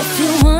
if you want.